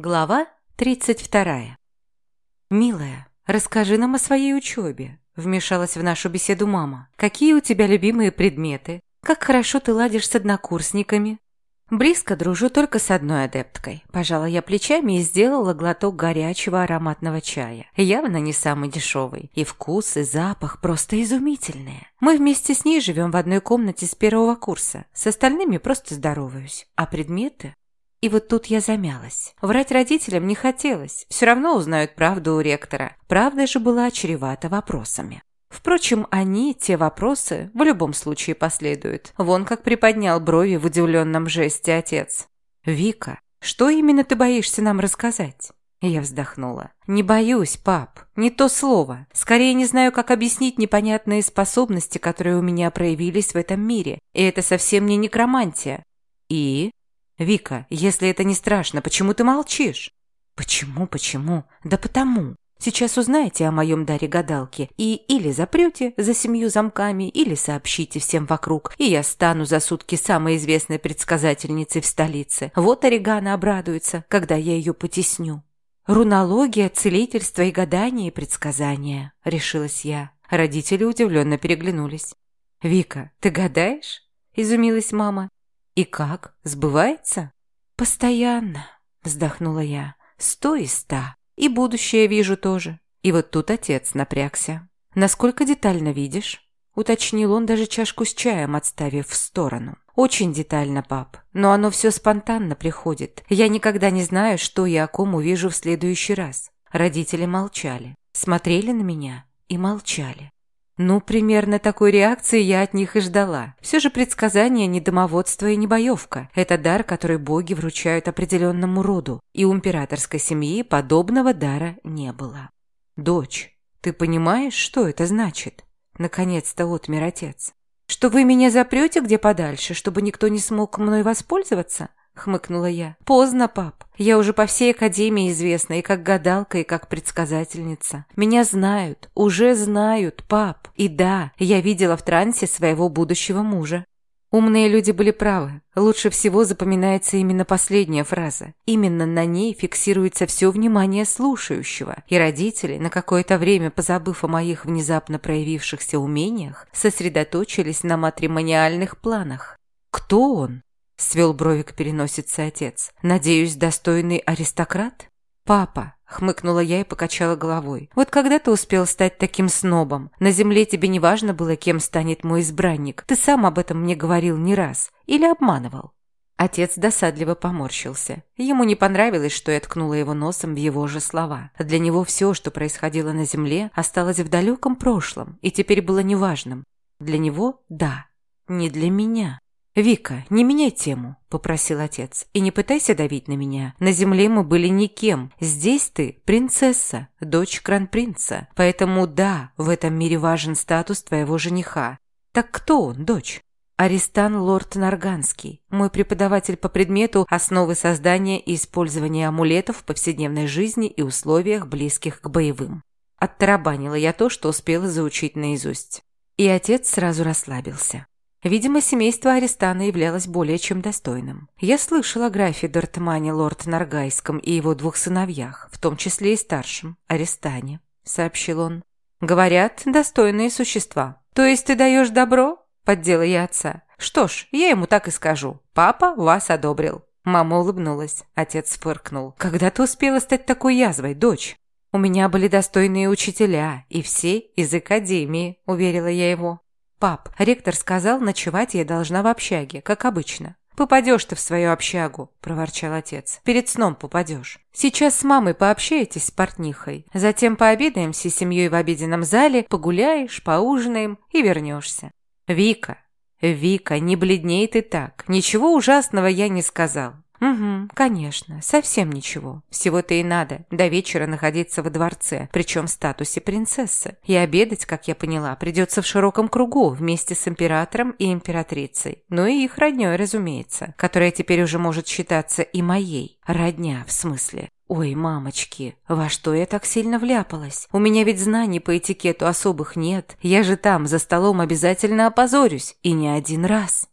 Глава 32. «Милая, расскажи нам о своей учебе», – вмешалась в нашу беседу мама. «Какие у тебя любимые предметы? Как хорошо ты ладишь с однокурсниками?» «Близко дружу только с одной адепткой». Пожала я плечами и сделала глоток горячего ароматного чая. Явно не самый дешевый. И вкус, и запах просто изумительные. Мы вместе с ней живем в одной комнате с первого курса. С остальными просто здороваюсь. А предметы? И вот тут я замялась. Врать родителям не хотелось. Все равно узнают правду у ректора. Правда же была чревата вопросами. Впрочем, они, те вопросы, в любом случае последуют. Вон как приподнял брови в удивленном жесте отец. «Вика, что именно ты боишься нам рассказать?» Я вздохнула. «Не боюсь, пап. Не то слово. Скорее не знаю, как объяснить непонятные способности, которые у меня проявились в этом мире. И это совсем не некромантия. И «Вика, если это не страшно, почему ты молчишь?» «Почему, почему? Да потому. Сейчас узнаете о моем даре гадалки и или запрете за семью замками, или сообщите всем вокруг, и я стану за сутки самой известной предсказательницей в столице. Вот Орегана обрадуется, когда я ее потесню». «Рунология, целительство и гадание и предсказания», — решилась я. Родители удивленно переглянулись. «Вика, ты гадаешь?» – изумилась мама. «И как? Сбывается?» «Постоянно», – вздохнула я. «Сто и ста. И будущее вижу тоже». И вот тут отец напрягся. «Насколько детально видишь?» – уточнил он, даже чашку с чаем отставив в сторону. «Очень детально, пап. Но оно все спонтанно приходит. Я никогда не знаю, что я о ком увижу в следующий раз». Родители молчали, смотрели на меня и молчали. Ну, примерно такой реакции я от них и ждала. Все же предсказание не домоводство и не боевка. Это дар, который боги вручают определенному роду. И у императорской семьи подобного дара не было. «Дочь, ты понимаешь, что это значит?» Наконец-то отмер отец. «Что вы меня запрете где подальше, чтобы никто не смог мной воспользоваться?» Хмыкнула я. «Поздно, пап. Я уже по всей академии известна и как гадалка, и как предсказательница. Меня знают, уже знают, пап. И да, я видела в трансе своего будущего мужа. Умные люди были правы. Лучше всего запоминается именно последняя фраза. Именно на ней фиксируется все внимание слушающего. И родители, на какое-то время позабыв о моих внезапно проявившихся умениях, сосредоточились на матримониальных планах. Кто он? Свел брови к отец. «Надеюсь, достойный аристократ?» «Папа», — хмыкнула я и покачала головой. «Вот когда ты успел стать таким снобом? На земле тебе не важно было, кем станет мой избранник. Ты сам об этом мне говорил не раз. Или обманывал?» Отец досадливо поморщился. Ему не понравилось, что я ткнула его носом в его же слова. Для него все, что происходило на земле, осталось в далеком прошлом и теперь было неважным. Для него – да, не для меня. «Вика, не меняй тему», – попросил отец. «И не пытайся давить на меня. На земле мы были никем. Здесь ты – принцесса, дочь кронпринца. Поэтому да, в этом мире важен статус твоего жениха. Так кто он, дочь?» Аристан Лорд Нарганский, мой преподаватель по предмету «Основы создания и использования амулетов в повседневной жизни и условиях, близких к боевым». Оттарабанила я то, что успела заучить наизусть. И отец сразу расслабился. Видимо, семейство Аристана являлось более чем достойным. Я слышала о графе Дортмане Лорд Наргайском и его двух сыновьях, в том числе и старшем, Аристане, сообщил он. Говорят, достойные существа. То есть ты даешь добро? Поддела я отца. Что ж, я ему так и скажу. Папа вас одобрил. Мама улыбнулась. Отец фыркнул. «Когда ты успела стать такой язвой, дочь?» «У меня были достойные учителя, и все из академии», – уверила я его. «Пап, ректор сказал, ночевать я должна в общаге, как обычно». «Попадешь ты в свою общагу», – проворчал отец. «Перед сном попадешь. Сейчас с мамой пообщаетесь с портнихой. Затем пообедаем всей семьей в обеденном зале, погуляешь, поужинаем и вернешься». «Вика, Вика, не бледней ты так. Ничего ужасного я не сказал. «Угу, конечно, совсем ничего. Всего-то и надо до вечера находиться во дворце, причем в статусе принцессы. И обедать, как я поняла, придется в широком кругу вместе с императором и императрицей. Ну и их родней, разумеется, которая теперь уже может считаться и моей. Родня, в смысле. «Ой, мамочки, во что я так сильно вляпалась? У меня ведь знаний по этикету особых нет. Я же там, за столом, обязательно опозорюсь. И не один раз».